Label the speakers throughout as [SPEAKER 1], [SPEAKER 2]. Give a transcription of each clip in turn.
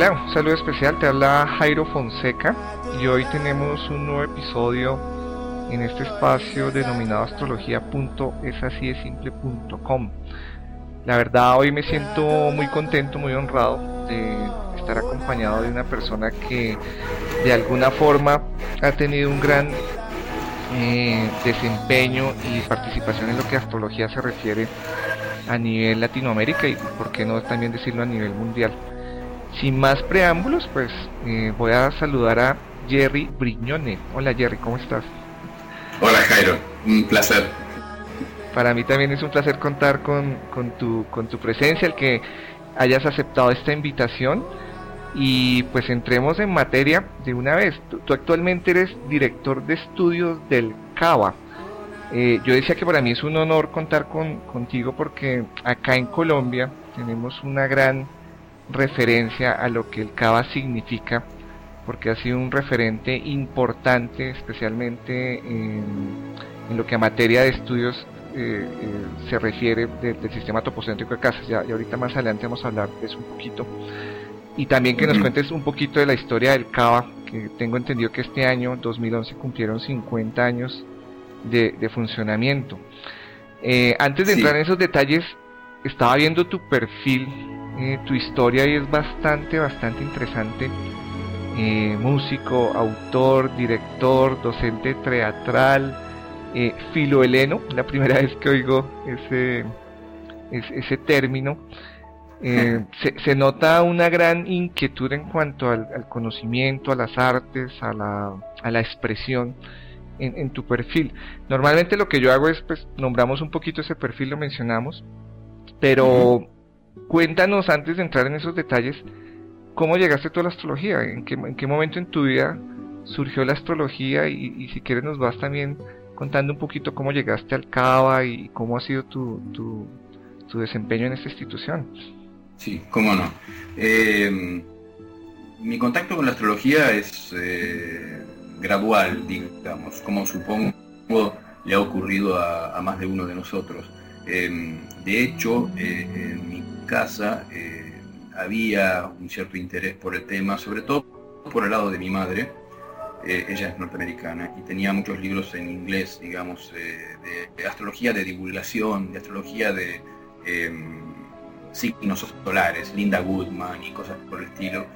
[SPEAKER 1] Hola, un saludo especial, te habla Jairo Fonseca y hoy tenemos un nuevo episodio en este espacio denominado astrología.esasiesimple.com. La verdad hoy me siento muy contento, muy honrado de estar acompañado de una persona que de alguna forma ha tenido un gran eh, desempeño y participación en lo que astrología se refiere a nivel Latinoamérica y por qué no también decirlo a nivel mundial. Sin más preámbulos, pues eh, voy a saludar a Jerry Briñone. Hola Jerry, ¿cómo estás?
[SPEAKER 2] Hola Jairo, un placer.
[SPEAKER 1] Para mí también es un placer contar con, con, tu, con tu presencia, el que hayas aceptado esta invitación y pues entremos en materia de una vez. Tú, actualmente eres director de estudios del CABA. Eh, yo decía que para mí es un honor contar con, contigo porque acá en Colombia tenemos una gran referencia a lo que el CABA significa, porque ha sido un referente importante, especialmente en, lo que a materia de estudios eh, eh, se refiere del sistema topocéntrico de casas. Ya, y ahorita más adelante vamos a hablar de eso un poquito. Y también que nos cuentes un poquito de la historia del CABA, que tengo entendido que este año, 2011, cumplieron 50 años de, funcionamiento. Eh, antes de entrar en esos detalles, estaba viendo tu perfil eh, tu historia y es bastante, bastante interesante. Eh, músico, autor, director, docente teatral, eh, filoheleno, la primera vez que oigo ese, ese, término. Eh, se, nota una gran inquietud en cuanto al, conocimiento, a las artes, a la, a la expresión en, en, tu perfil. Normalmente lo que yo hago es, pues, nombramos un poquito ese perfil, lo mencionamos, pero Cuéntanos antes de entrar en esos detalles, ¿cómo llegaste tú a la astrología? ¿En qué, en qué momento en tu vida surgió la astrología? Y, si quieres nos vas también contando un poquito cómo llegaste al CABA y cómo ha sido tu, tu, desempeño en esta institución.
[SPEAKER 2] Sí, cómo no. Eh, mi contacto con la astrología es eh, gradual, digamos, como supongo le ha ocurrido a, más de uno de nosotros. Eh, de hecho, en mi casa eh, había un cierto interés por el tema, sobre todo por el lado de mi madre. Eh, ella es norteamericana y tenía muchos libros en inglés, digamos, eh, de, astrología de divulgación, de astrología de em, signos solares, Linda Goodman y cosas por el estilo,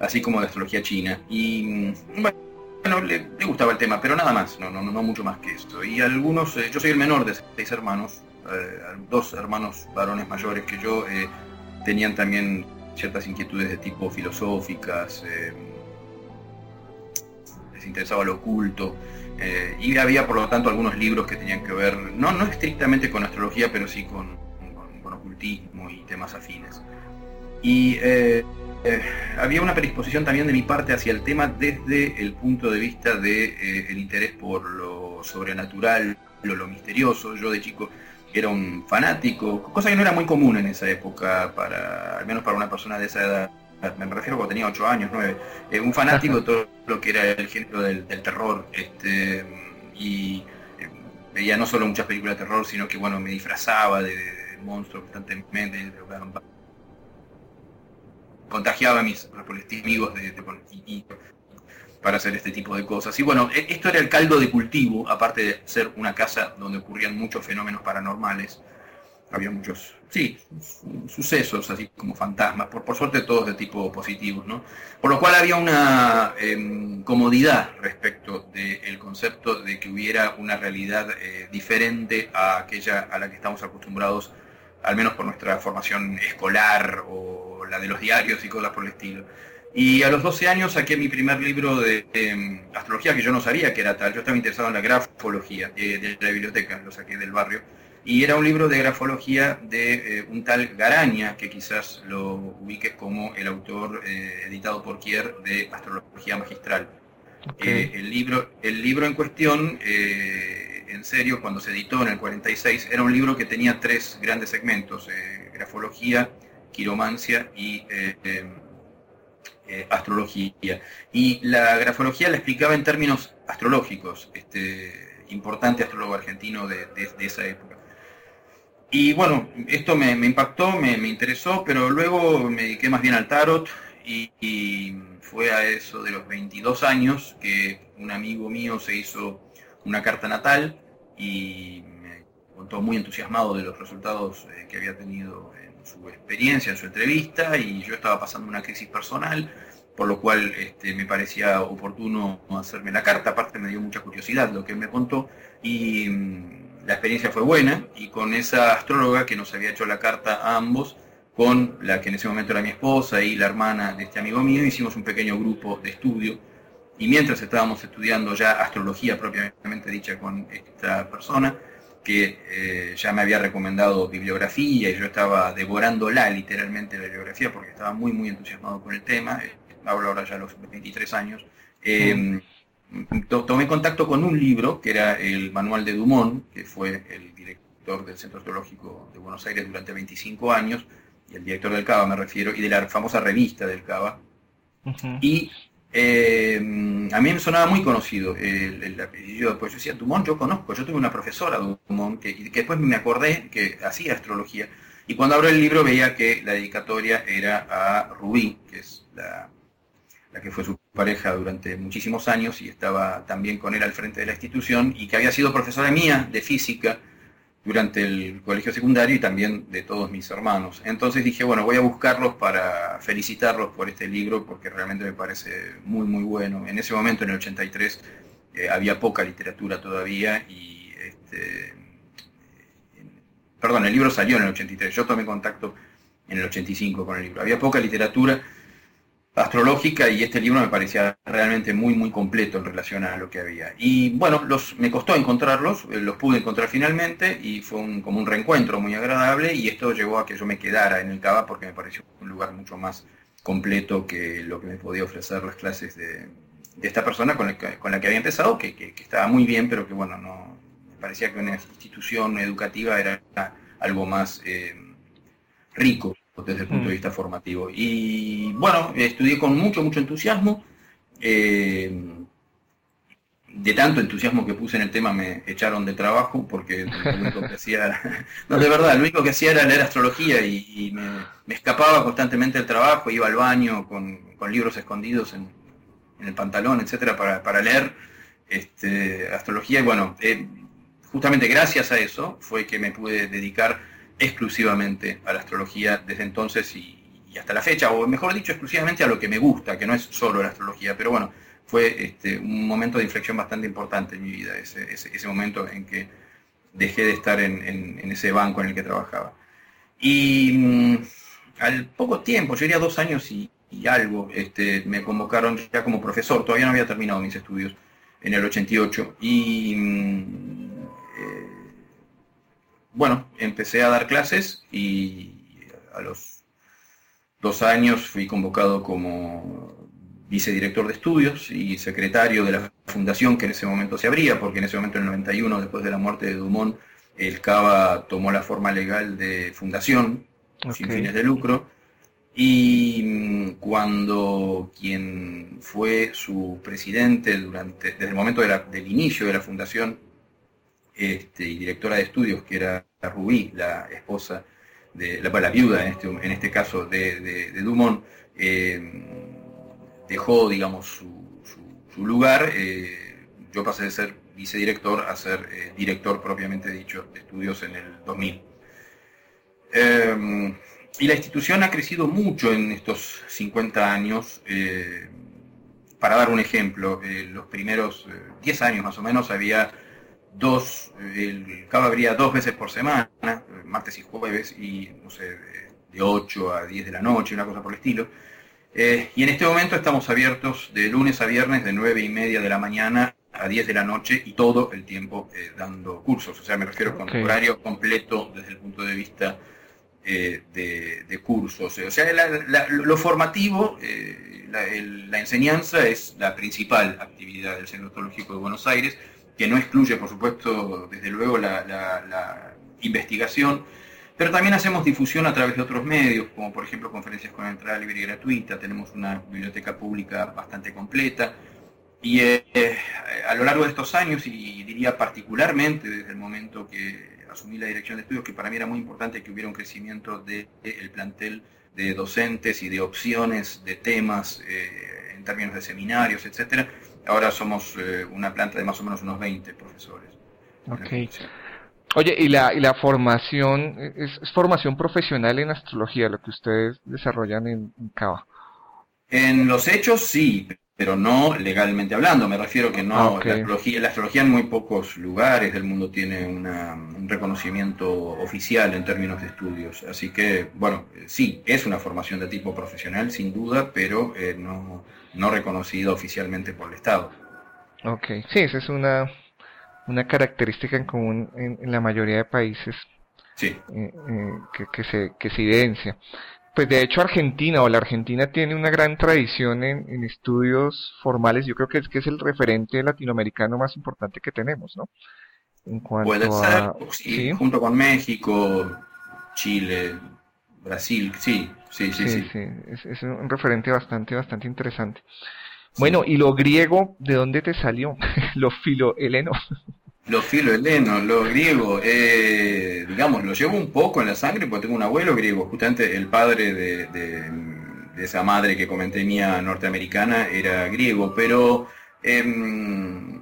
[SPEAKER 2] así como de astrología china. Y mm, bueno, le, gustaba el tema, pero nada más, no, no, no mucho más que esto. Y algunos, yo soy el menor de seis hermanos, eh, dos hermanos varones mayores que yo eh, tenían también ciertas inquietudes de tipo filosóficas, eh, les interesaba lo oculto, y había por lo tanto algunos libros que tenían que ver, no, no estrictamente con astrología, pero sí con, con, ocultismo y temas afines. Y había una predisposición también de mi parte hacia el tema desde el punto de vista del de, el interés por lo sobrenatural, lo, lo misterioso. Yo de chico era un fanático, cosa que no era muy común en esa época, para al menos para una persona de esa edad. Me refiero cuando tenía 8 años, 9. Eh, un fanático de todo lo que era el género del, terror. Este, y eh, veía no solo muchas películas de terror, sino que bueno, me disfrazaba de, monstruos constantemente. contagiaba a mis amigos de, de, para hacer este tipo de cosas. Y bueno, e, esto era el caldo de cultivo, aparte de ser una casa donde ocurrían muchos fenómenos paranormales. Había muchos, sí, sucesos, así como fantasmas, por, por suerte todos de tipo positivo, ¿no? Por lo cual había una em, comodidad respecto del concepto de que hubiera una realidad eh, diferente a aquella a la que estamos acostumbrados, al menos por nuestra formación escolar o la de los diarios y cosas por el estilo. Y a los 12 años saqué mi primer libro de, em, astrología, que yo no sabía que era tal. Yo estaba interesado en la grafología de, la biblioteca, lo saqué del barrio. Y era un libro de grafología de eh, un tal Garaña, que quizás lo ubiques como el autor eh, editado por Kier de Astrología Magistral. Eh, el, libro, el libro en cuestión, en serio, cuando se editó en el 46, era un libro que tenía tres grandes segmentos, grafología, quiromancia y em, eh, astrología. Y la grafología la explicaba en términos astrológicos, este importante astrólogo argentino de, esa época. Y bueno, esto me, impactó, me, interesó, pero luego me dediqué más bien al tarot y, fue a eso de los 22 años que un amigo mío se hizo una carta natal y me contó muy entusiasmado de los resultados eh, que había tenido en su experiencia, en su entrevista, y yo estaba pasando una crisis personal, por lo cual este, me parecía oportuno hacerme la carta, aparte me dio mucha curiosidad lo que me contó, y mm, la experiencia fue buena, y con esa astróloga que nos había hecho la carta a ambos, con la que en ese momento era mi esposa y la hermana de este amigo mío, hicimos un pequeño grupo de estudio. Y mientras estábamos estudiando ya astrología propiamente dicha con esta persona, que eh, ya me había recomendado bibliografía y yo estaba devorándola literalmente la bibliografía porque estaba muy muy entusiasmado con el tema, eh, hablo ahora ya a los 23 años, eh, tomé contacto con un libro que era el Manual de Dumont, que fue el director del Centro Astrológico de Buenos Aires durante 25 años, el director del Cava me refiero, y de la famosa revista del Cava. Y eh, a mí me sonaba muy conocido el, apellido, pues yo decía, Dumont. Yo conozco, yo tuve una profesora Dumont, que, que después me acordé que hacía astrología, y cuando abro el libro veía que la dedicatoria era a Rubí, que es la, la que fue su pareja durante muchísimos años y estaba también con él al frente de la institución, y que había sido profesora mía de física, durante el colegio secundario y también de todos mis hermanos. Entonces dije, bueno, voy a buscarlos para felicitarlos por este libro porque realmente me parece muy, muy bueno. En ese momento, en el 83, eh, había poca literatura todavía y, este, perdón, el libro salió en el 83, yo tomé contacto en el 85 con el libro. Había poca literatura astrológica y este libro me parecía realmente muy muy completo en relación a lo que había. Y bueno, los, me costó encontrarlos, eh, los pude encontrar finalmente y fue un, como un reencuentro muy agradable y esto llevó a que yo me quedara en el Cava porque me pareció un lugar mucho más completo que lo que me podía ofrecer las clases de, esta persona con la, que, con la que había empezado, que, que, estaba muy bien, pero que bueno, no me parecía que una institución educativa era algo más eh, rico desde el punto de mm. vista formativo. Y bueno, estudié con mucho, mucho entusiasmo. Eh, de tanto entusiasmo que puse en el tema me echaron de trabajo porque lo único que hacía, no de verdad, lo único que hacía era leer astrología y, me, escapaba constantemente del trabajo, iba al baño con, libros escondidos en, el pantalón, etcétera, para, leer este, astrología y bueno, eh, justamente gracias a eso fue que me pude dedicar exclusivamente a la astrología desde entonces y, hasta la fecha, o mejor dicho, exclusivamente a lo que me gusta, que no es solo la astrología, pero bueno, fue este, un momento de inflexión bastante importante en mi vida, ese, ese, momento en que dejé de estar en, ese banco en el que trabajaba. Y mm, al poco tiempo, yo diría dos años y, algo, este, me convocaron ya como profesor, todavía no había terminado mis estudios en el 88, y bueno, empecé a dar clases y a los dos años fui convocado como vicedirector de estudios y secretario de la fundación que en ese momento se abría, porque en ese momento, en el 91, después de la muerte de Dumont, el CABA tomó la forma legal de fundación, sin fines de lucro, y mm, cuando quien fue su presidente durante, desde el momento del inicio de la fundación, este, y directora de estudios, que era Rubí, la esposa de la, viuda en este, en este caso de, Dumont, eh, dejó, digamos, su, lugar. Eh, yo pasé de ser vicedirector a ser eh, director propiamente dicho de estudios en el 2000. y la institución ha crecido mucho en estos 50 años. para dar un ejemplo, los primeros 10 años más o menos había dos, el abría dos veces por semana, martes y jueves, y no sé, de 8 a 10 de la noche, una cosa por el estilo. Eh, y en este momento estamos abiertos de lunes a viernes de 9 y media de la mañana a 10 de la noche y todo el tiempo eh, dando cursos. O sea, me refiero con horario completo desde el punto de vista eh, de, cursos. O sea, lo formativo, la, la, enseñanza es la principal actividad del Centro Astrológico de Buenos Aires que no excluye, por supuesto, desde luego la, investigación, pero también hacemos difusión a través de otros medios, como por ejemplo conferencias con entrada libre y gratuita, tenemos una biblioteca pública bastante completa, y eh, a lo largo de estos años, y diría particularmente desde el momento que asumí la dirección de estudios, que para mí era muy importante que hubiera un crecimiento del de, plantel de docentes y de opciones, de temas, eh, en términos de seminarios, etcétera. Ahora somos eh, una planta de más o menos unos 20 profesores.
[SPEAKER 1] Ok. Oye, ¿y la, y la formación, es, formación profesional en astrología lo que ustedes desarrollan en, en Cava?
[SPEAKER 2] En los hechos sí, pero no legalmente hablando. Me refiero que no, ah, la, astrología, la astrología en muy pocos lugares del mundo tiene un reconocimiento oficial en términos de estudios. Así que, bueno, sí, es una formación de tipo profesional, sin duda, pero eh, no, no reconocida oficialmente por el Estado.
[SPEAKER 1] Ok, sí, esa es una, una característica en común en, la mayoría de países
[SPEAKER 2] sí.
[SPEAKER 1] Eh, eh, que, que, se, que se evidencia. Pues de hecho Argentina o la Argentina tiene una gran tradición en, estudios formales. Yo creo que es que es el referente latinoamericano más importante que tenemos, ¿no?
[SPEAKER 2] En cuanto Puede ser, sí, junto con México, Chile, Brasil, sí, sí, sí, sí.
[SPEAKER 1] sí. Es, un referente bastante, bastante interesante. Bueno, ¿y lo griego de dónde te salió? lo filo heleno.
[SPEAKER 2] Los filohelenos, los griegos, eh, digamos, lo llevo un poco en la sangre porque tengo un abuelo griego, justamente el padre de, esa madre que comenté mía norteamericana era griego, pero em,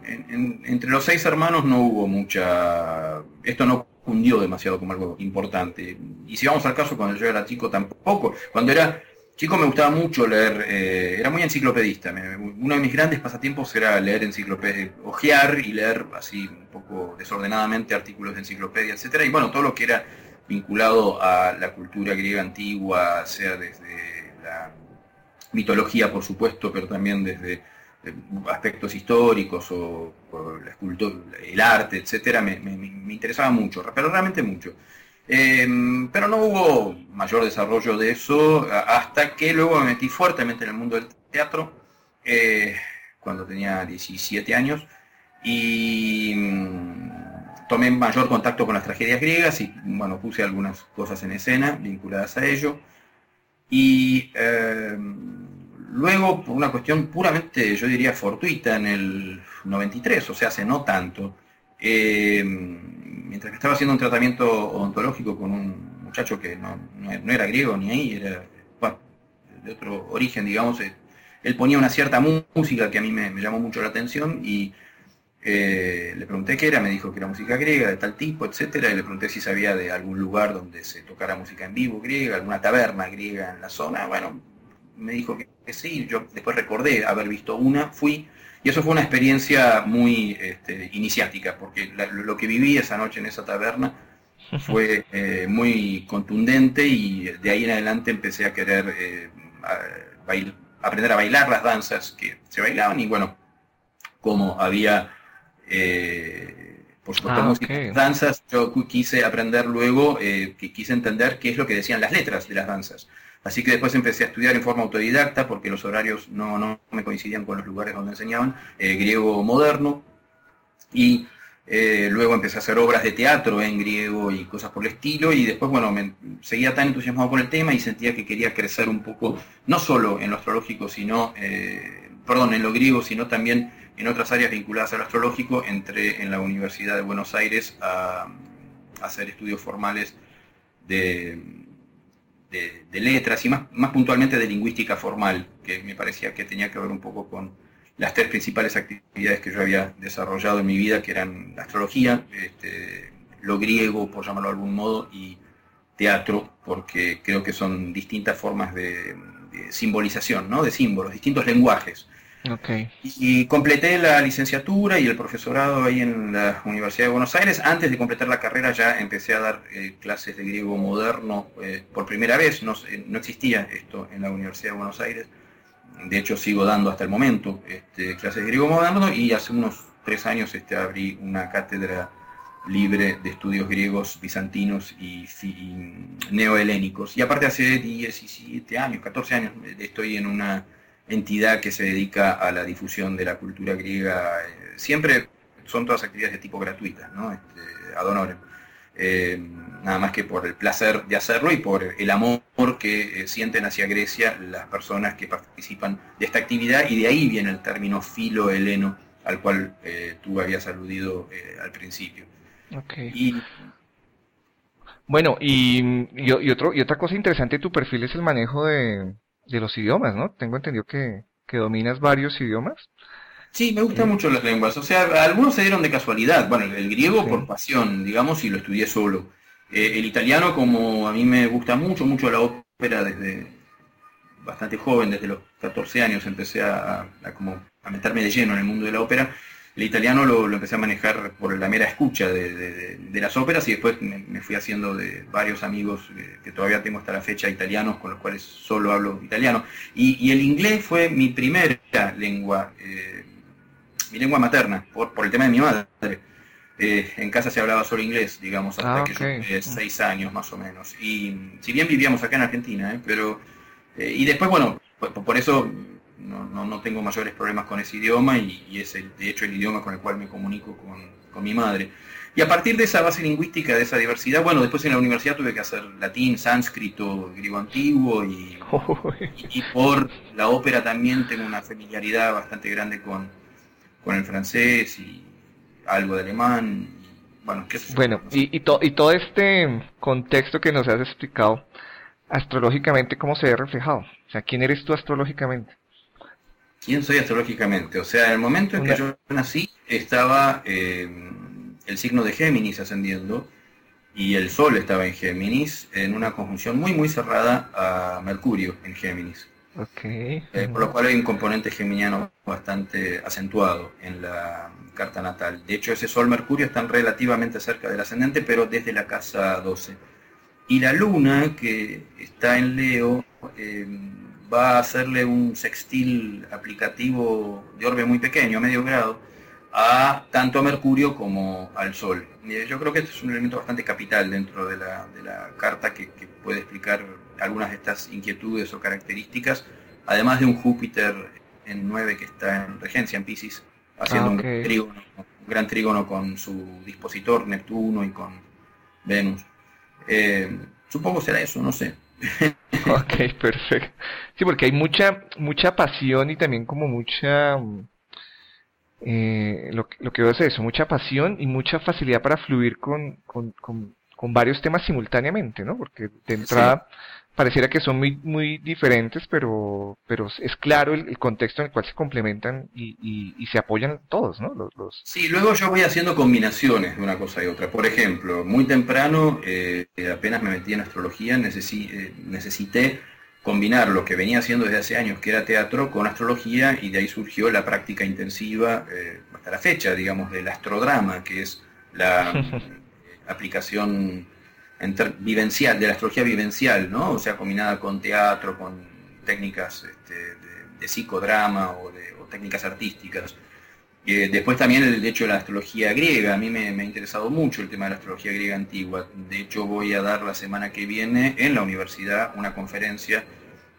[SPEAKER 2] entre los seis hermanos no hubo mucha... Esto no cundió demasiado como algo importante. Y si vamos al caso, cuando yo era chico tampoco. Cuando era Chico me gustaba mucho leer, eh, era muy enciclopedista. uno de mis grandes pasatiempos era leer enciclopedia, ojear y leer así un poco desordenadamente artículos de enciclopedia, etcétera. Y bueno, todo lo que era vinculado a la cultura griega antigua, sea desde la mitología, por supuesto, pero también desde eh, aspectos históricos o, la escultura, el arte, etcétera, me, interesaba mucho, pero realmente mucho. Em, pero no hubo mayor desarrollo de eso hasta que luego me metí fuertemente en el mundo del teatro eh, cuando tenía 17 años y mm, tomé mayor contacto con las tragedias griegas y bueno, puse algunas cosas en escena vinculadas a ello. Y em, luego, por una cuestión puramente, yo diría, fortuita, en el 93, o sea, hace no tanto, em, mientras que estaba haciendo un tratamiento odontológico con un muchacho que no, era griego ni ahí, era de otro origen, digamos, eh, él ponía una cierta música que a mí me, llamó mucho la atención y eh, le pregunté qué era, me dijo que era música griega, de tal tipo, etcétera, y le pregunté si sabía de algún lugar donde se tocara música en vivo griega, alguna taberna griega en la zona, bueno, me dijo que, que sí, yo después recordé haber visto una, fui, y eso fue una experiencia muy este, iniciática, porque lo que viví esa noche en esa taberna fue eh, muy contundente y de ahí en adelante empecé a querer eh, aprender a bailar las danzas que se bailaban y bueno, como había, eh, por supuesto, ah, danzas, yo quise aprender luego, que quise entender qué es lo que decían las letras de las danzas. Así que después empecé a estudiar en forma autodidacta porque los horarios no, no me coincidían con los lugares donde enseñaban, eh, griego moderno, y eh, luego empecé a hacer obras de teatro en griego y cosas por el estilo, y después, bueno, me seguía tan entusiasmado con el tema y sentía que quería crecer un poco, no solo en lo astrológico, sino, eh, perdón, en lo griego, sino también en otras áreas vinculadas al astrológico. Entré en la Universidad de Buenos Aires a hacer estudios formales de de, letras y más, puntualmente de lingüística formal, que me parecía que tenía que ver un poco con las tres principales actividades que yo había desarrollado en mi vida, que eran la astrología, este, lo griego, por llamarlo de algún modo, y teatro, porque creo que son distintas formas de, de simbolización, ¿no? de símbolos, distintos lenguajes y completé la licenciatura y el profesorado ahí en la Universidad de Buenos Aires. Antes de completar la carrera ya empecé a dar eh, clases de griego moderno eh, por primera vez. No, no, existía esto en la Universidad de Buenos Aires. De hecho sigo dando hasta el momento este, clases de griego moderno y hace unos tres años este, abrí una cátedra libre de estudios griegos, bizantinos y, y neohelénicos. Y aparte hace 17 años, 14 años estoy en una entidad que se dedica a la difusión de la cultura griega. Eh, siempre son todas actividades de tipo gratuitas, ¿no? Este, ad honorem. Eh, nada más que por el placer de hacerlo y por el amor que eh, sienten hacia Grecia las personas que participan de esta actividad y de ahí viene el término filo heleno al cual tú habías aludido al principio.
[SPEAKER 1] Y Bueno, y, y, otro, y otra cosa interesante de tu perfil es el manejo de, de los idiomas, ¿no? Tengo entendido que, que dominas varios idiomas.
[SPEAKER 2] Sí, me gustan mucho las lenguas. O sea, algunos se dieron de casualidad. Bueno, el griego por pasión, digamos, y lo estudié solo. Eh, el italiano, como a mí me gusta mucho, mucho la ópera desde bastante joven, desde los 14 años empecé a, como a meterme de lleno en el mundo de la ópera. El italiano lo, empecé a manejar por la mera escucha de, las óperas y después me, fui haciendo de varios amigos que todavía tengo hasta la fecha italianos con los cuales solo hablo italiano. Y, el inglés fue mi primera lengua. Eh, mi lengua materna, por, por el tema de mi madre. Eh, en casa se hablaba solo inglés, digamos, hasta ah, que yo seis años más o menos. Y si bien vivíamos acá en Argentina, eh, pero... Eh, y después, bueno, por, eso no, no, tengo mayores problemas con ese idioma y, es el, de hecho el idioma con el cual me comunico con, con, mi madre. Y a partir de esa base lingüística, de esa diversidad, bueno, después en la universidad tuve que hacer latín, sánscrito, griego antiguo y, y por la ópera también tengo una familiaridad bastante grande con, con el francés y algo de alemán. bueno,
[SPEAKER 1] bueno y, y, y todo este contexto que nos has explicado, astrológicamente, ¿cómo se ve reflejado? O sea, ¿quién eres tú astrológicamente?
[SPEAKER 2] ¿Quién soy astrológicamente? O sea, en el momento en que yo nací estaba eh, el signo de Géminis ascendiendo y el Sol estaba en Géminis en una conjunción muy muy cerrada a Mercurio en Géminis.
[SPEAKER 1] Okay.
[SPEAKER 2] Eh, por lo cual hay un componente geminiano bastante acentuado en la carta natal. De hecho, ese Sol-Mercurio están relativamente cerca del ascendente, pero desde la casa 12. Y la Luna, que está en Leo, eh, va a hacerle un sextil aplicativo de orbe muy pequeño, medio grado, a tanto a Mercurio como al Sol. Yo creo que este es un elemento bastante capital dentro de la, carta que, puede explicar algunas de estas inquietudes o características, además de un Júpiter en 9 que está en regencia en Pisces, haciendo ah, un, gran trígono con su dispositor Neptuno y con Venus. Eh, supongo será eso, no sé.
[SPEAKER 1] ok, perfecto. Sí, porque hay mucha, mucha pasión y también como mucha eh, lo, lo, que veo es eso, mucha pasión y mucha facilidad para fluir con, con, con, varios temas simultáneamente, ¿no? Porque de entrada pareciera que son muy, muy diferentes, pero, pero es claro el, contexto en el cual se complementan y, y, se apoyan todos, ¿no? Los, los...
[SPEAKER 2] Sí, luego yo voy haciendo combinaciones de una cosa y otra. Por ejemplo, muy temprano, eh, apenas me metí en astrología, eh, necesité combinar lo que venía haciendo desde hace años, que era teatro, con astrología, y de ahí surgió la práctica intensiva eh, hasta la fecha, digamos, del astrodrama, que es la aplicación vivencial, de la astrología vivencial, ¿no? O sea, combinada con teatro, con técnicas este, de, psicodrama o, de, técnicas artísticas. Eh, después también el hecho de la astrología griega, a mí me, ha interesado mucho el tema de la astrología griega antigua. De hecho voy a dar la semana que viene en la universidad una conferencia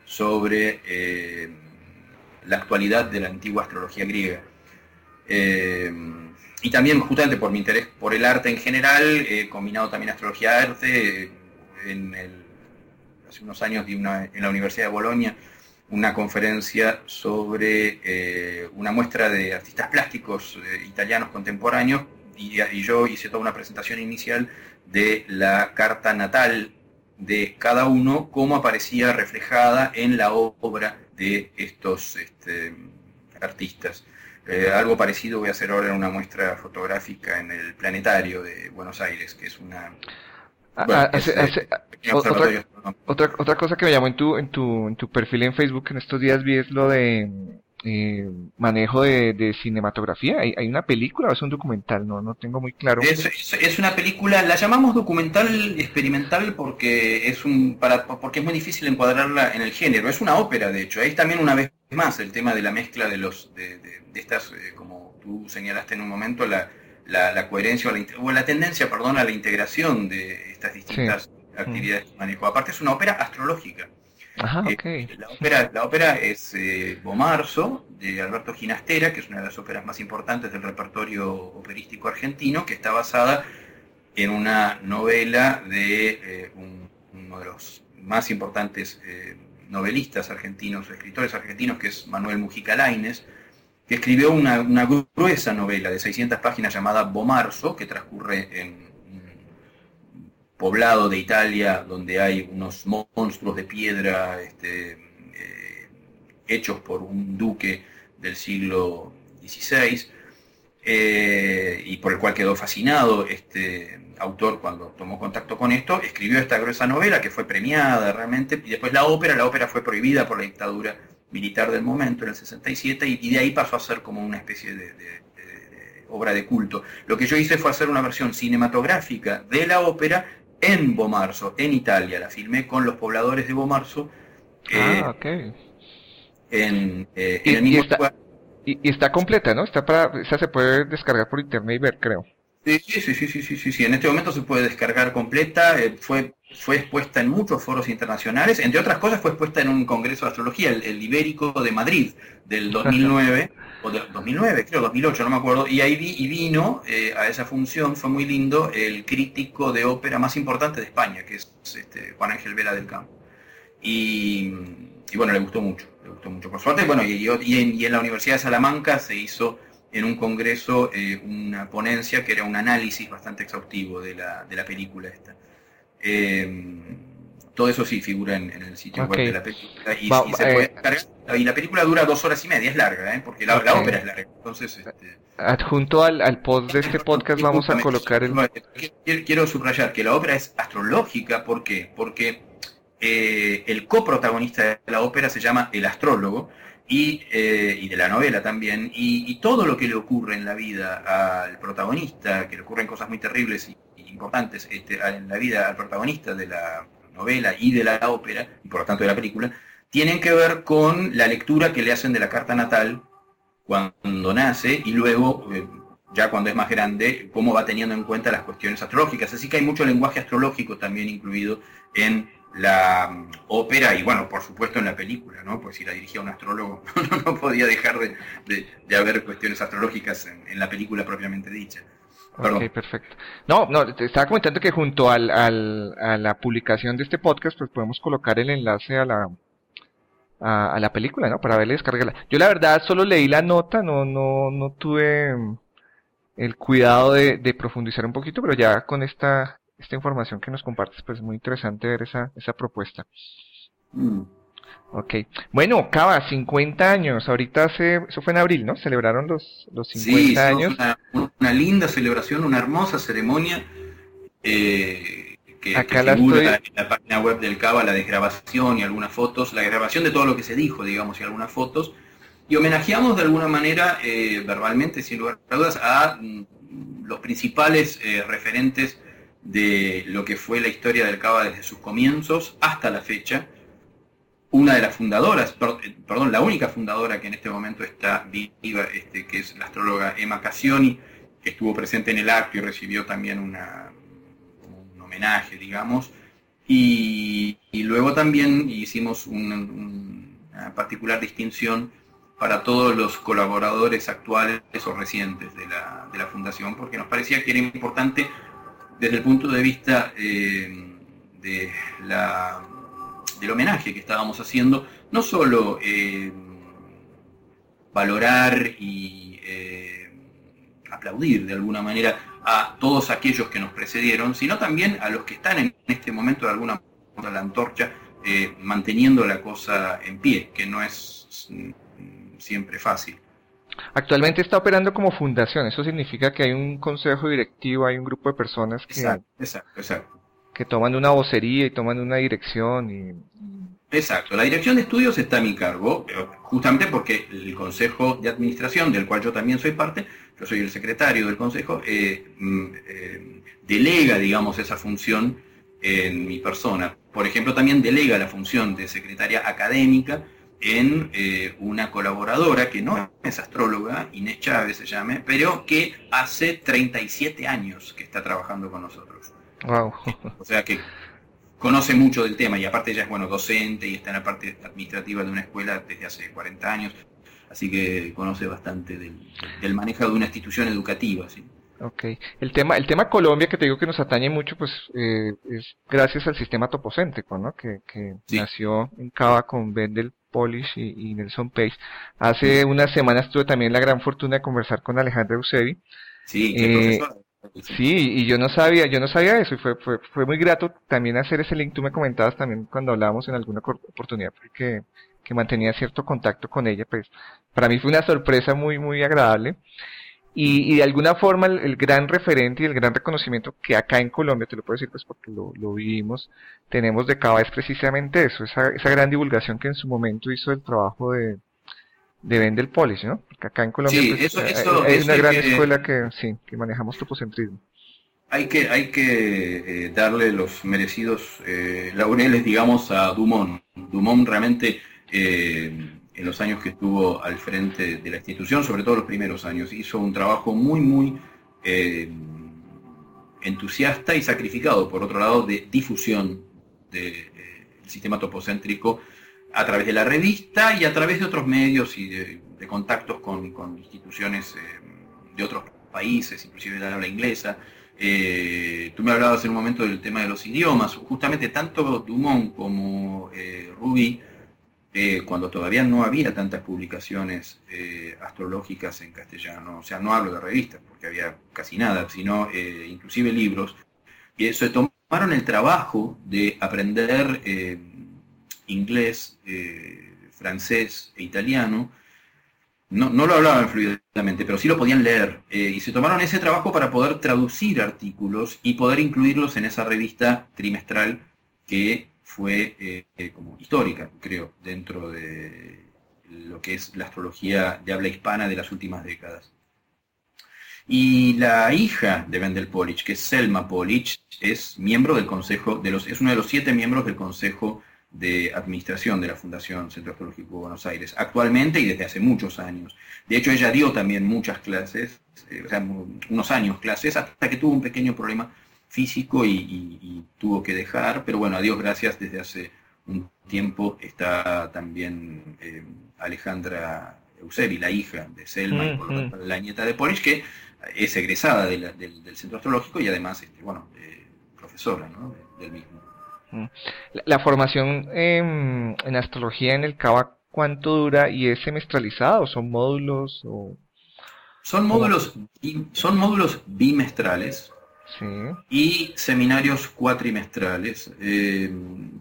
[SPEAKER 2] sobre eh, la actualidad de la antigua astrología griega. Eh, y también justamente por mi interés por el arte en general, he combinado también astrología arte. En hace unos años di una, en la Universidad de Bolonia una conferencia sobre eh, una muestra de artistas plásticos eh, italianos contemporáneos y, yo hice toda una presentación inicial de la carta natal de cada uno, cómo aparecía reflejada en la obra de estos este, artistas. Eh, algo parecido voy a hacer ahora en una muestra fotográfica en el planetario de Buenos Aires, que es una
[SPEAKER 1] otra, otra, cosa que me llamó en tu, en tu, en tu perfil en Facebook en estos días vi es lo de eh, manejo de, cinematografía. ¿Hay, ¿Hay, una película o es un documental? No, no tengo muy claro.
[SPEAKER 2] Es, una película, la llamamos documental experimental porque es un para porque es muy difícil encuadrarla en el género. Es una ópera, de hecho. Ahí también una vez más el tema de la mezcla de los de, de, estas, eh, como tú señalaste en un momento, la, la, coherencia o la, o la, tendencia, perdón, a la integración de estas distintas actividades de manejo. Aparte es una ópera astrológica.
[SPEAKER 1] Eh,
[SPEAKER 2] la, ópera, la ópera es eh, Bomarzo, de Alberto Ginastera, que es una de las óperas más importantes del repertorio operístico argentino, que está basada en una novela de eh, uno de los más importantes novelistas argentinos, escritores argentinos, que es Manuel Mujica Laines, que escribió una, gruesa novela de 600 páginas llamada Bomarzo, que transcurre en poblado de Italia donde hay unos monstruos de piedra este, eh, hechos por un duque del siglo XVI eh, y por el cual quedó fascinado este autor cuando tomó contacto con esto, escribió esta gruesa novela que fue premiada realmente y después la ópera, la ópera fue prohibida por la dictadura militar del momento en el 67 y, de ahí pasó a ser como una especie de, obra de culto. Lo que yo hice fue hacer una versión cinematográfica de la ópera en Bomarzo, en Italia. La filmé con los pobladores de Bomarzo.
[SPEAKER 1] ah, ok.
[SPEAKER 2] En, eh,
[SPEAKER 1] el mismo y, está completa, ¿no? Está para, esa se puede descargar por internet y ver, creo.
[SPEAKER 2] Sí, sí, sí, sí, sí, sí, sí. En este momento se puede descargar completa. Eh, fue, fue expuesta en muchos foros internacionales. Entre otras cosas, fue expuesta en un congreso de astrología, el, Ibérico de Madrid, del 2009, o de 2009, creo, 2008, no me acuerdo. Y ahí y vino eh, a esa función, fue muy lindo, el crítico de ópera más importante de España, que es este, Juan Ángel Vela del Campo. Y, bueno, le gustó mucho, le gustó mucho. Por suerte, bueno, y, y en la Universidad de Salamanca se hizo en un congreso eh, una ponencia que era un análisis bastante exhaustivo de la, de la película esta. Eh, todo eso sí figura en, el sitio web de la película y, se puede eh, Y la película dura dos horas y media, es larga, porque la, ópera es larga. Entonces, este,
[SPEAKER 1] Adjunto al, al post de este podcast vamos a colocar el...
[SPEAKER 2] Quiero, subrayar que la ópera es astrológica, ¿por qué? Porque el coprotagonista de la ópera se llama el astrólogo, eh, y, de la novela también, y, todo lo que le ocurre en la vida al protagonista, que le ocurren cosas muy terribles y, importantes este, en la vida al protagonista de la novela y de la ópera, y por lo tanto de la película, tienen que ver con la lectura que le hacen de la carta natal cuando nace y luego, eh, ya cuando es más grande, cómo va teniendo en cuenta las cuestiones astrológicas. Así que hay mucho lenguaje astrológico también incluido en la mm, ópera y bueno, por supuesto en la película, ¿no? Pues si la dirigía un astrólogo no podía dejar de, haber cuestiones astrológicas en, la película propiamente dicha.
[SPEAKER 1] Ok, perfecto. No, no, te estaba comentando que junto al, al, a la publicación de este podcast, pues podemos colocar el enlace a la, a, la película, ¿no? Para verle descargarla. Yo la verdad solo leí la nota, no, no, no tuve el cuidado de, de profundizar un poquito, pero ya con esta esta información que nos compartes, pues es muy interesante ver esa, esa propuesta. Mm. Ok. Bueno, Cava, 50 años. Ahorita se, eso fue en abril, ¿no? Celebraron los, los 50 años.
[SPEAKER 2] Una, una, linda celebración, una hermosa ceremonia. Eh, que,
[SPEAKER 1] Acá la figura
[SPEAKER 2] en la página web del Cava, la desgrabación y algunas fotos, la grabación de todo lo que se dijo, digamos, y algunas fotos. Y homenajeamos de alguna manera, eh, verbalmente, sin lugar a dudas, a mm, los principales eh, referentes de lo que fue la historia del Cava desde sus comienzos hasta la fecha. Una de las fundadoras, perdón, la única fundadora que en este momento está viva, este, que es la astróloga Emma Cassioni, que estuvo presente en el acto y recibió también un homenaje, digamos. Y, luego también hicimos una particular distinción para todos los colaboradores actuales o recientes de la, de la fundación, porque nos parecía que era importante desde el punto de vista eh, de la, del homenaje que estábamos haciendo, no solo eh, valorar y eh, aplaudir de alguna manera a todos aquellos que nos precedieron, sino también a los que están en este momento de alguna manera la antorcha manteniendo la cosa en pie, que no es mm, siempre fácil.
[SPEAKER 1] Actualmente está operando como fundación, eso significa que hay un consejo directivo, hay un grupo de personas que,
[SPEAKER 2] exacto,
[SPEAKER 1] que toman una vocería y toman una dirección. Y...
[SPEAKER 2] Exacto, la dirección de estudios está a mi cargo, justamente porque el consejo de administración, del cual yo también soy parte, yo soy el secretario del consejo, eh, mm, eh, delega, digamos, esa función en mi persona. Por ejemplo, también delega la función de secretaria académica, en eh, una colaboradora que no es astróloga, Inés Chávez se llame, pero que hace 37 años que está trabajando con nosotros.
[SPEAKER 1] Wow.
[SPEAKER 2] O sea que conoce mucho del tema y aparte ella es bueno docente y está en la parte administrativa de una escuela desde hace 40 años, así que conoce bastante del, manejo de una institución educativa. ¿sí?
[SPEAKER 1] Ok. El tema, el tema Colombia que te digo que nos atañe mucho, pues eh, es gracias al sistema topocéntrico, ¿no? Que, que nació en Cava con Bendel Polish y, Nelson Page. Hace unas semanas tuve también la gran fortuna de conversar con Alejandra Eusebi.
[SPEAKER 2] Sí, eh,
[SPEAKER 1] Sí, y yo no sabía, yo no sabía eso y fue, fue, fue muy grato también hacer ese link. Tú me comentabas también cuando hablábamos en alguna oportunidad que, que mantenía cierto contacto con ella, pues para mí fue una sorpresa muy, muy agradable. Y, y de alguna forma el, gran referente y el gran reconocimiento que acá en Colombia, te lo puedo decir pues porque lo, lo vivimos, tenemos de Cava es precisamente eso, esa, esa gran divulgación que en su momento hizo el trabajo de, de Vendel Polish, ¿no? Porque acá en Colombia pues, hay, una gran escuela que, sí, que manejamos topocentrismo.
[SPEAKER 2] Hay que, hay que eh, darle los merecidos eh, laureles, digamos, a Dumont. Dumont realmente eh, en los años que estuvo al frente de la institución, sobre todo los primeros años. Hizo un trabajo muy, muy eh, entusiasta y sacrificado, por otro lado, de difusión del eh, sistema topocéntrico a través de la revista y a través de otros medios y de, contactos con, instituciones eh, de otros países, inclusive de la habla inglesa. tú me hablabas en un momento del tema de los idiomas. Justamente tanto Dumont como Ruby eh, cuando todavía no había tantas publicaciones eh, astrológicas en castellano, o sea, no hablo de revistas, porque había casi nada, sino eh, inclusive libros, y se tomaron el trabajo de aprender inglés, francés e italiano, no, no, lo hablaban fluidamente, pero sí lo podían leer. y se tomaron ese trabajo para poder traducir artículos y poder incluirlos en esa revista trimestral que fue eh, como histórica, creo, dentro de lo que es la astrología de habla hispana de las últimas décadas. Y la hija de Wendell Polich, que es Selma Polich, es miembro del consejo, de los, es uno de los siete miembros del consejo de administración de la Fundación Centro Astrológico de Buenos Aires, actualmente y desde hace muchos años. De hecho, ella dio también muchas clases, eh, o sea, unos años clases, hasta que tuvo un pequeño problema físico y, tuvo que dejar, pero bueno, a Dios gracias, desde hace un tiempo está también eh, Alejandra Eusebi, la hija de Selma, y por lo tanto la nieta de Polish, que es egresada del, centro astrológico y además, este, bueno, eh, profesora del mismo.
[SPEAKER 1] La, formación en astrología en el CABA, ¿cuánto dura y es semestralizada o son módulos? O...
[SPEAKER 2] Son módulos, son módulos bimestrales, y seminarios cuatrimestrales. Eh,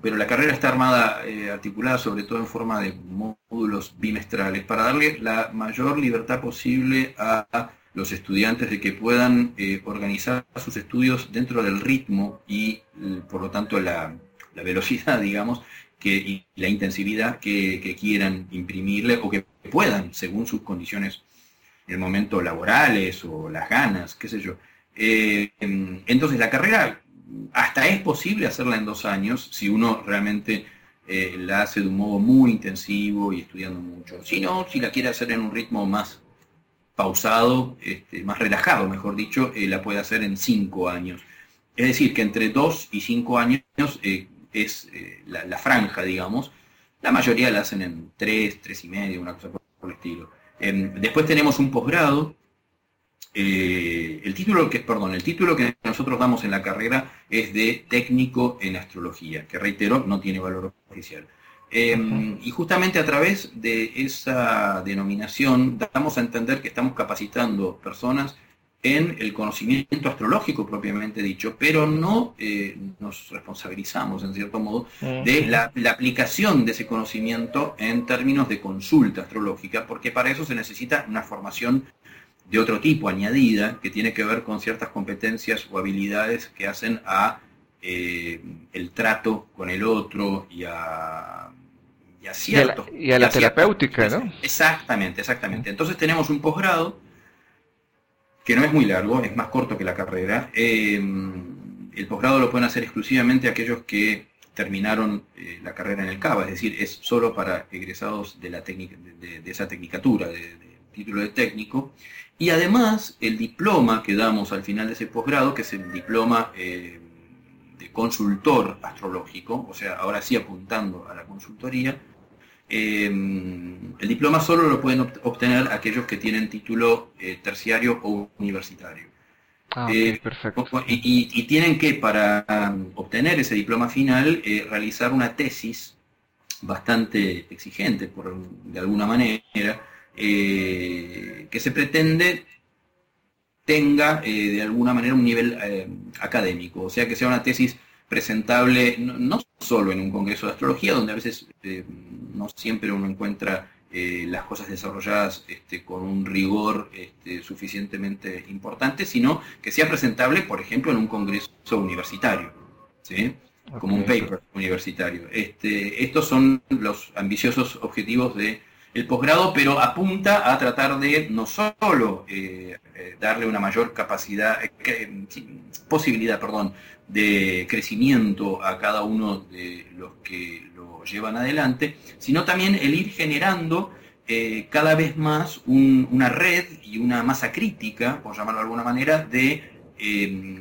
[SPEAKER 2] pero la carrera está armada, eh, articulada sobre todo en forma de módulos bimestrales, para darle la mayor libertad posible a los estudiantes de que puedan eh, organizar sus estudios dentro del ritmo y por lo tanto la, velocidad, digamos, que, y la intensividad que, quieran imprimirle o que puedan, según sus condiciones en el momento laborales o las ganas, qué sé yo. Eh, entonces la carrera hasta es posible hacerla en dos años si uno realmente eh, la hace de un modo muy intensivo y estudiando mucho. Si no, si la quiere hacer en un ritmo más pausado, este, más relajado, mejor dicho, eh, la puede hacer en cinco años. Es decir, que entre dos y cinco años es la, la, franja, digamos. La mayoría la hacen en tres, tres y medio, una cosa por el estilo. Em, después tenemos un posgrado eh, el título que, perdón, el título que nosotros damos en la carrera es de técnico en astrología, que reitero, no tiene valor oficial. Em, y justamente a través de esa denominación damos a entender que estamos capacitando personas en el conocimiento astrológico propiamente dicho, pero no eh, nos responsabilizamos en cierto modo de la, la, aplicación de ese conocimiento en términos de consulta astrológica, porque para eso se necesita una formación de otro tipo, añadida, que tiene que ver con ciertas competencias o habilidades que hacen a eh, el trato con el otro y a, y a ciertos...
[SPEAKER 1] Y a la, terapéutica, ¿no?
[SPEAKER 2] Exactamente, exactamente. Entonces tenemos un posgrado que no es muy largo, es más corto que la carrera. Eh, el posgrado lo pueden hacer exclusivamente aquellos que terminaron eh, la carrera en el CABA, es decir, es solo para egresados de, la técnica, de, esa tecnicatura, de, título de técnico, y además, el diploma que damos al final de ese posgrado, que es el diploma eh, de consultor astrológico, o sea, ahora sí apuntando a la consultoría, eh, el diploma solo lo pueden obtener aquellos que tienen título eh, terciario o universitario.
[SPEAKER 1] Ah, perfecto.
[SPEAKER 2] Y, tienen que, para um, obtener ese diploma final, realizar una tesis bastante exigente, por, de alguna manera, eh, que se pretende tenga eh, de alguna manera un nivel eh, académico, o sea, que sea una tesis presentable no, solo en un congreso de astrología, donde a veces no siempre uno encuentra las cosas desarrolladas este, con un rigor este, suficientemente importante, sino que sea presentable, por ejemplo, en un congreso universitario, ¿sí? como un paper universitario. Este, estos son los ambiciosos objetivos de el posgrado, pero apunta a tratar de no solo eh, eh, darle una mayor capacidad, eh, posibilidad, perdón, de crecimiento a cada uno de los que lo llevan adelante, sino también el ir generando cada vez más una red y una masa crítica, por llamarlo de alguna manera, de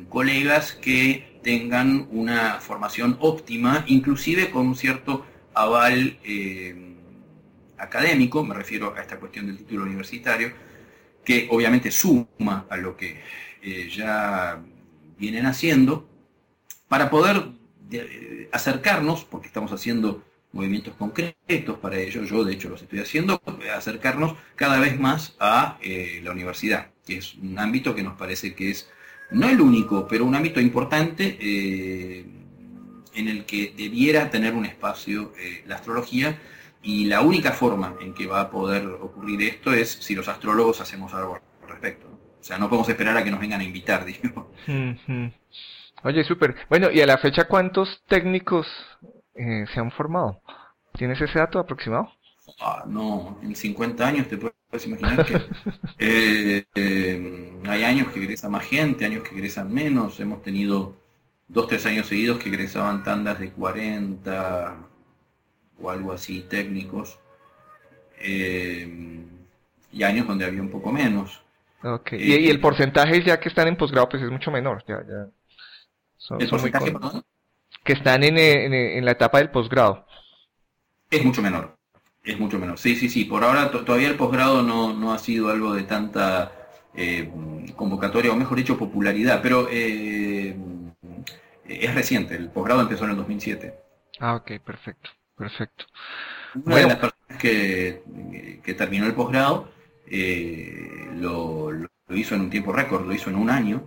[SPEAKER 2] colegas que tengan una formación óptima, inclusive con un cierto aval académico, me refiero a esta cuestión del título universitario, que obviamente suma a lo que eh, ya vienen haciendo, para poder eh, acercarnos, porque estamos haciendo movimientos concretos para ello, yo de hecho los estoy haciendo, acercarnos cada vez más a eh, la universidad, que es un ámbito que nos parece que es, no el único, pero un ámbito importante en el que debiera tener un espacio la astrología, y la única forma en que va a poder ocurrir esto es si los astrólogos hacemos algo al respecto. O sea, no podemos esperar a que nos vengan a invitar, digo.
[SPEAKER 1] Oye, súper. Bueno, y a la fecha, ¿cuántos técnicos eh, se han formado? ¿Tienes ese dato aproximado?
[SPEAKER 2] Ah, no, en 50 años te puedes imaginar que eh, eh, hay años que egresan más gente, años que egresan menos. Hemos tenido dos, tres años seguidos que egresaban tandas de 40, o algo así técnicos, eh, y años donde había un poco menos.
[SPEAKER 1] Okay. y, el porcentaje ya que están en posgrado pues es mucho menor. Ya,
[SPEAKER 2] ¿El porcentaje,
[SPEAKER 1] Que están en, en, la etapa del posgrado.
[SPEAKER 2] Es mucho menor. Es mucho menor. Sí, sí, sí. Por ahora todavía el posgrado no, no ha sido algo de tanta eh, convocatoria, o mejor dicho, popularidad. Pero eh, es reciente. El posgrado empezó en el 2007.
[SPEAKER 1] Ah, ok, perfecto. Perfecto.
[SPEAKER 2] Una de las personas que, que terminó el posgrado eh, lo, hizo en un tiempo récord, lo hizo en un año,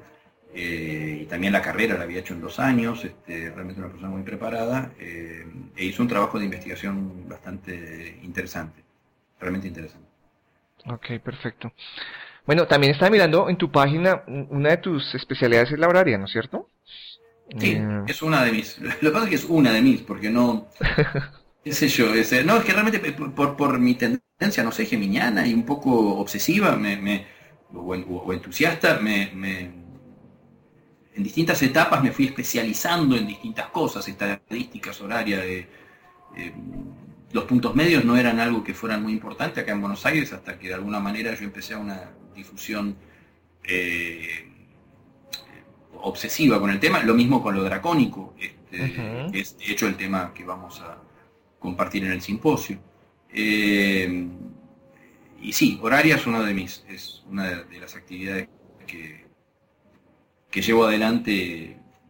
[SPEAKER 2] eh, y también la carrera la había hecho en dos años, este, realmente una persona muy preparada, eh, e hizo un trabajo de investigación bastante interesante, realmente interesante.
[SPEAKER 1] Ok, perfecto. Bueno, también estaba mirando en tu página, una de tus especialidades es la horaria, ¿no es cierto?
[SPEAKER 2] Sí, es una de mis. Lo que pasa es que es una de mis, porque no. qué sé yo, ese, no, es que realmente por, por mi tendencia, no sé, geminiana y un poco obsesiva me, me o, entusiasta, me, en distintas etapas me fui especializando en distintas cosas, estadísticas, horarias, de, eh, los puntos medios no eran algo que fueran muy importante acá en Buenos Aires, hasta que de alguna manera yo empecé a una difusión eh, obsesiva con el tema, lo mismo con lo dracónico, este, es de hecho el tema que vamos a compartir en el simposio. Eh, y sí, horaria es una de mis, es una de, las actividades que, que llevo adelante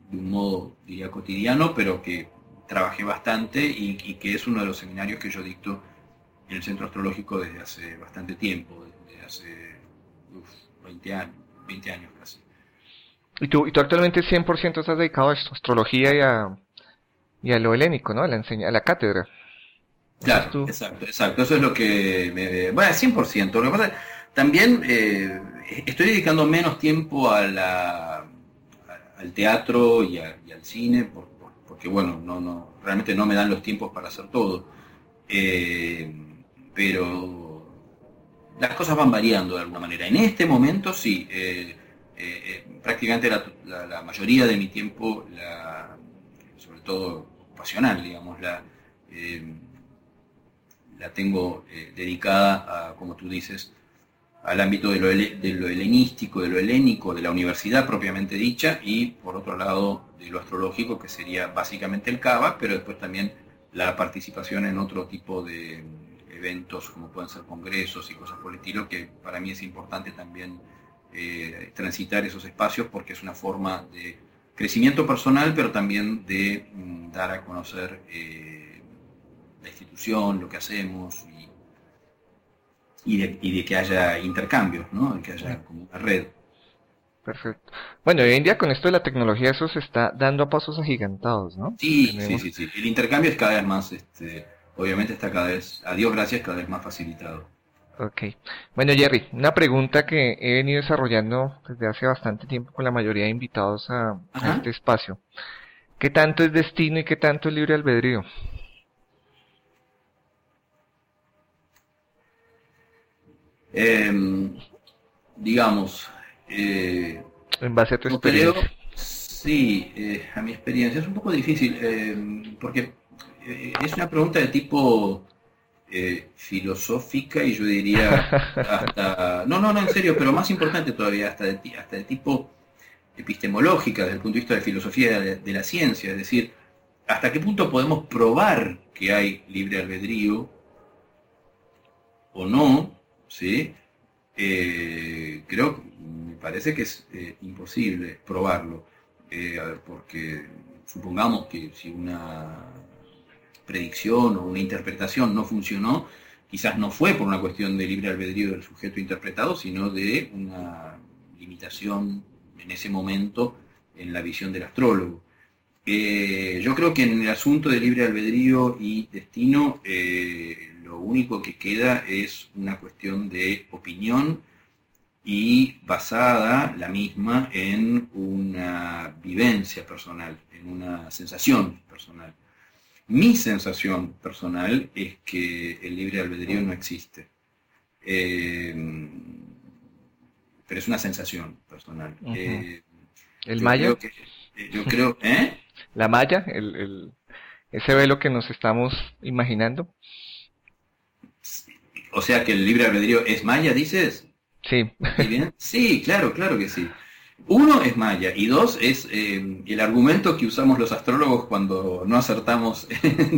[SPEAKER 2] de un modo, diría, cotidiano, pero que trabajé bastante y, que es uno de los seminarios que yo dicto en el Centro Astrológico desde hace bastante tiempo, desde hace 20 años, 20 años casi.
[SPEAKER 1] ¿Y tú, y tú actualmente 100% estás dedicado a astrología y a, y a lo helénico, ¿no? A la, enseña, a la cátedra.
[SPEAKER 2] Claro, exacto, exacto. Eso es lo que me... Bueno, 100%. Lo que pasa también eh, estoy dedicando menos tiempo a la, al teatro y, al cine, porque bueno, no, no, realmente no me dan los tiempos para hacer todo. Eh, pero las cosas van variando de alguna manera. En este momento sí, eh, prácticamente la, mayoría de mi tiempo, la, sobre todo pasional, digamos, la la tengo eh, dedicada a, como tú dices, al ámbito de lo, helenístico, de lo helénico, de la universidad propiamente dicha, y por otro lado de lo astrológico, que sería básicamente el CABA, pero después también la participación en otro tipo de eventos, como pueden ser congresos y cosas por el estilo, que para mí es importante también eh, transitar esos espacios porque es una forma de crecimiento personal, pero también de mm, dar a conocer eh, la institución, lo que hacemos y, de, que haya intercambios, ¿no? que haya como una red.
[SPEAKER 1] Perfecto. Bueno, hoy en día con esto de la tecnología eso se está dando a pasos agigantados, ¿no?
[SPEAKER 2] Sí, sí, sí, sí. El intercambio es cada vez más, este, obviamente está cada vez, a Dios gracias, cada vez más facilitado.
[SPEAKER 1] Ok. Bueno, Jerry, una pregunta que he venido desarrollando desde hace bastante tiempo con la mayoría de invitados a, este espacio. ¿Qué tanto es destino y qué tanto es libre albedrío?
[SPEAKER 2] Em, digamos, eh,
[SPEAKER 1] en base a tu experiencia.
[SPEAKER 2] sí, eh, a mi experiencia. Es un poco difícil, em, porque eh, es una pregunta de tipo filosófica y yo diría hasta, no, no, no, en serio, pero más importante todavía, hasta de, hasta de tipo epistemológica desde el punto de vista de filosofía de, la ciencia, es decir, hasta qué punto podemos probar que hay libre albedrío o no, ¿sí? Eh, creo, me parece que es eh, imposible probarlo, eh, porque supongamos que si una predicción o una interpretación no funcionó, quizás no fue por una cuestión de libre albedrío del sujeto interpretado, sino de una limitación en ese momento en la visión del astrólogo. Eh, yo creo que en el asunto de libre albedrío y destino, lo único que queda es una cuestión de opinión y basada la misma en una vivencia personal, en una sensación personal. Mi sensación personal es que el libre albedrío no existe. Eh, pero es una sensación personal.
[SPEAKER 1] Eh, ¿El maya?
[SPEAKER 2] Eh, yo creo, ¿eh?
[SPEAKER 1] ¿La maya? El, ¿Ese velo que nos estamos imaginando?
[SPEAKER 2] O sea que el libre albedrío es maya, dices?
[SPEAKER 1] Sí.
[SPEAKER 2] Sí, claro, claro que sí. Uno es maya y dos es eh, el argumento que usamos los astrólogos cuando no acertamos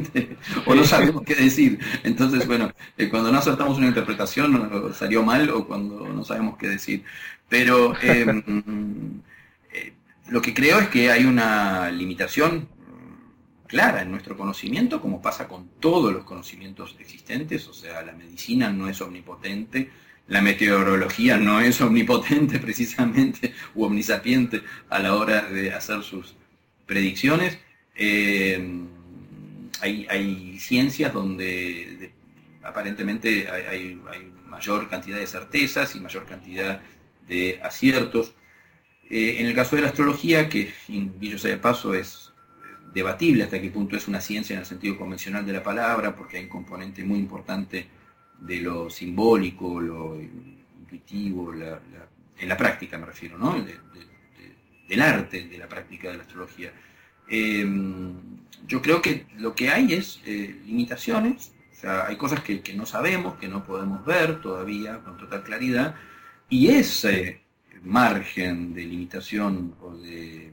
[SPEAKER 2] o no sabemos qué decir. Entonces, bueno, eh, cuando no acertamos una interpretación salió mal o cuando no sabemos qué decir. Pero em, eh, lo que creo es que hay una limitación clara en nuestro conocimiento, como pasa con todos los conocimientos existentes, o sea, la medicina no es omnipotente, la meteorología no es omnipotente precisamente u omnisapiente a la hora de hacer sus predicciones. Eh, hay, ciencias donde aparentemente hay, mayor cantidad de certezas y mayor cantidad de aciertos. Eh, en el caso de la astrología, que yo sea de paso es debatible hasta qué punto es una ciencia en el sentido convencional de la palabra, porque hay un componente muy importante de lo simbólico, lo intuitivo, en la práctica me refiero, ¿no? del arte de la práctica de la astrología. Em, yo creo que lo que hay es eh, limitaciones, o sea, hay cosas que, no sabemos, que no podemos ver todavía con total claridad, y ese margen de limitación o de,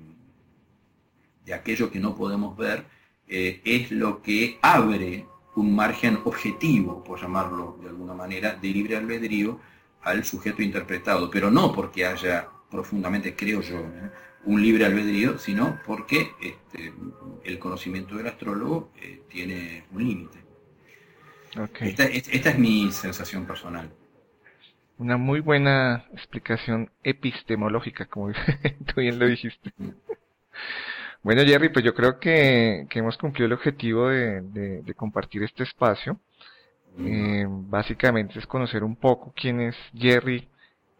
[SPEAKER 2] de aquello que no podemos ver eh, es lo que abre un margen objetivo, por llamarlo de alguna manera, de libre albedrío al sujeto interpretado, pero no porque haya profundamente, creo yo, ¿eh? un libre albedrío, sino porque este, el conocimiento del astrólogo eh, tiene un límite. Esta, es mi sensación personal.
[SPEAKER 1] Una muy buena explicación epistemológica, como tú bien lo dijiste. Bueno, Jerry, pues yo creo que, hemos cumplido el objetivo de, compartir este espacio. Eh, básicamente es conocer un poco quién es Jerry,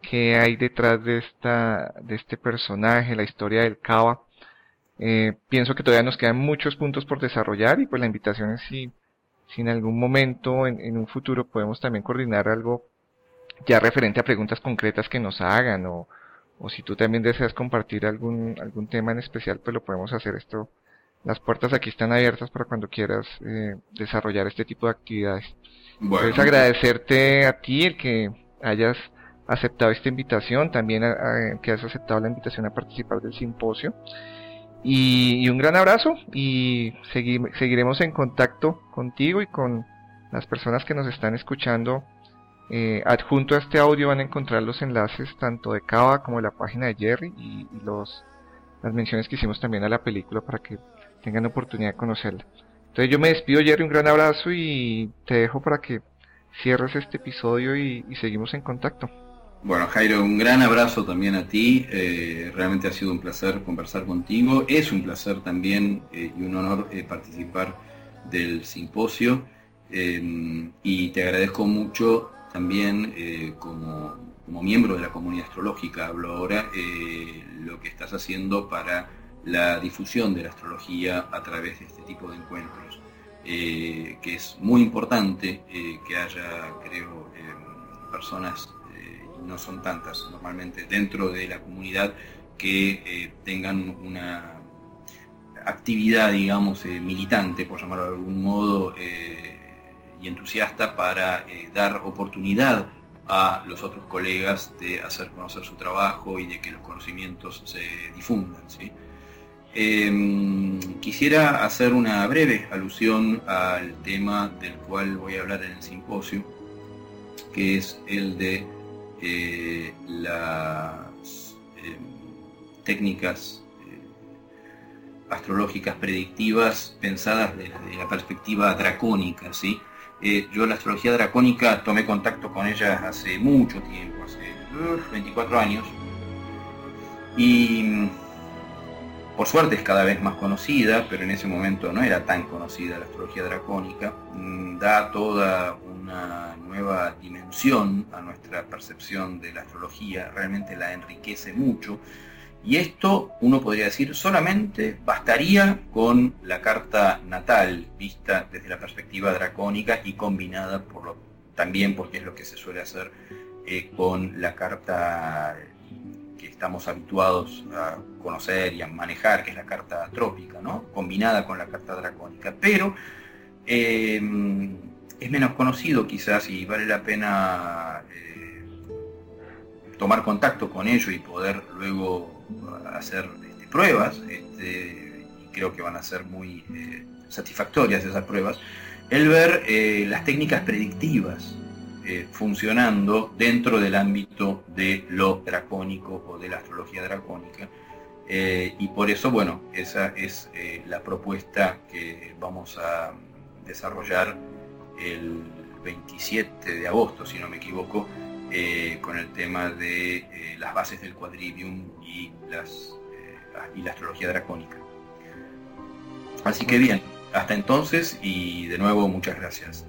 [SPEAKER 1] qué hay detrás de esta, de este personaje, la historia del Cava. Eh, pienso que todavía nos quedan muchos puntos por desarrollar y pues la invitación es si, si en algún momento en, en un futuro podemos también coordinar algo ya referente a preguntas concretas que nos hagan o, o si tú también deseas compartir algún, algún tema en especial, pues lo podemos hacer esto. Las puertas aquí están abiertas para cuando quieras eh, desarrollar este tipo de actividades. Bueno. Pues agradecerte a ti el que hayas aceptado esta invitación, también que has aceptado la invitación a participar del simposio. Y, un gran abrazo y seguiremos en contacto contigo y con las personas que nos están escuchando eh, adjunto a este audio van a encontrar los enlaces tanto de Cava como de la página de Jerry y, los, las menciones que hicimos también a la película para que tengan oportunidad de conocerla. Entonces yo me despido Jerry, un gran abrazo y te dejo para que cierres este episodio y, seguimos en contacto.
[SPEAKER 2] Bueno, Jairo, un gran abrazo también a ti. Eh, realmente ha sido un placer conversar contigo. Es un placer también eh, y un honor eh, participar del simposio. y te agradezco mucho también como, como, miembro de la comunidad astrológica, hablo ahora, lo que estás haciendo para la difusión de la astrología a través de este tipo de encuentros. que es muy importante que haya, creo, personas no son tantas normalmente dentro de la comunidad que eh, tengan una actividad, digamos, eh, militante, por llamarlo de algún modo, eh, y entusiasta para dar oportunidad a los otros colegas de hacer conocer su trabajo y de que los conocimientos se difundan. Em, quisiera hacer una breve alusión al tema del cual voy a hablar en el simposio, que es el de eh, las eh, técnicas eh, astrológicas predictivas pensadas desde la perspectiva dracónica. ¿sí? Yo la astrología dracónica tomé contacto con ella hace mucho tiempo, hace 24 años, y por suerte es cada vez más conocida, pero en ese momento no era tan conocida la astrología dracónica. Mm, da toda una nueva dimensión a nuestra percepción de la astrología, realmente la enriquece mucho. Y esto, uno podría decir, solamente bastaría con la carta natal vista desde la perspectiva dracónica y combinada también, porque es lo que se suele hacer eh, con la carta que estamos habituados a conocer y a manejar, que es la carta trópica, ¿no? combinada con la carta dracónica. Pero em, es menos conocido quizás y vale la pena eh, tomar contacto con ello y poder luego hacer este, pruebas, este, y creo que van a ser muy eh, satisfactorias esas pruebas, el ver eh, las técnicas predictivas eh, funcionando dentro del ámbito de lo dracónico o de la astrología dracónica. Y por eso, bueno, esa es la propuesta que vamos a desarrollar el 27 de agosto, si no me equivoco, con el tema de las bases del quadrivium y, las, y la astrología dracónica. Así que bien, hasta entonces y de nuevo muchas gracias.